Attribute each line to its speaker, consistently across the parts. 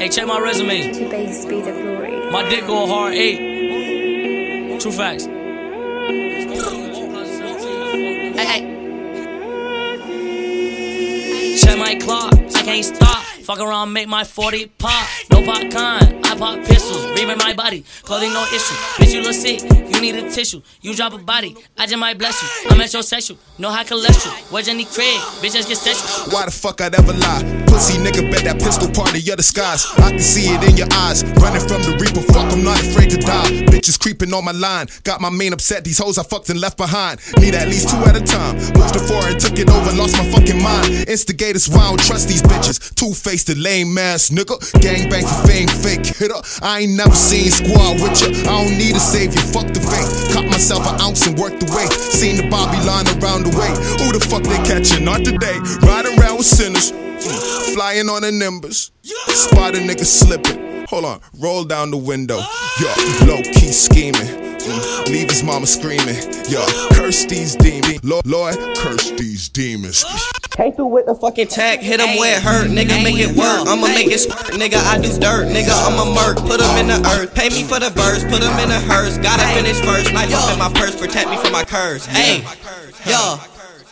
Speaker 1: Hey, check my resume.
Speaker 2: Two base speed of glory.
Speaker 1: My dick go hard eight. True facts. Hey, hey. Check my clock, I can't stop. Fuck around, make my 40 pop. No popcorn, I pop pistols. Reaming my body, clothing no issue. Bitch, you look sick, you need a tissue. You drop a body, I just might bless you. I'm at your sexual, no high cholesterol. Where's Jenny Craig? Bitch, just get sexual.
Speaker 3: Why the fuck I'd ever lie? Pussy nigga, bet that pistol part of your disguise. I can see it in your eyes. Running from the reaper, fuck, I'm not afraid to die. Bitches creeping on my line. Got my main upset, these hoes I fucked and left behind. Need at least two at a time. Moved to four and took it over, lost my fucking mind. Instigators, why I don't trust these bitches. Two faced, lame ass nigga. Gangbang for fame, fake hitter. I ain't never seen squad with ya. I don't need a savior, fuck the fake. Caught myself an ounce and worked the weight. Seen the Bobby line around the way. Who the fuck they catching? Not today. Riding around with sinners. Mm, Flying on the nimbus. Spot a nigga slipping. Hold on, roll down the window. Yo, low key scheming. Mm, Leave his mama screaming. Yo, curse these demons. Lord, curse these demons.
Speaker 4: Came through with the fucking tag, hit him where it hurt, nigga, make it work. I'ma make it squirt, nigga, I do dirt, nigga, I'm a murk. Put him in the earth, pay me for the verse, put him in the hearse. Gotta finish first, knife up in my purse, protect me from my curse. Hey, yo,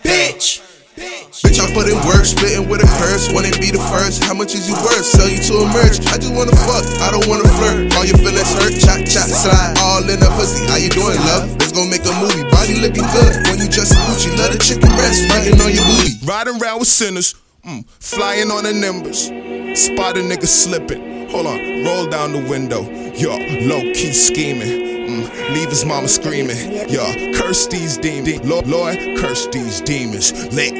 Speaker 4: bitch.
Speaker 5: Bitch, I put in work, spitting with a curse. Wanna be the first. How much is you worth? Sell you to a merch. I just wanna fuck, I don't wanna flirt. All your feelings hurt, chop, chop, slide. All in the pussy. How you doing, love? Let's go make a movie. Body looking good. When you just Gucci, love the chicken breast, riding on your booty.
Speaker 3: Riding around with sinners, mm, flying on the nimbus. Spot a nigga slipping. Hold on, roll down the window. Yo, low key scheming. Mm, leave his mama screaming. Yo, curse these demons. Lord, Lord, curse these demons. Lit.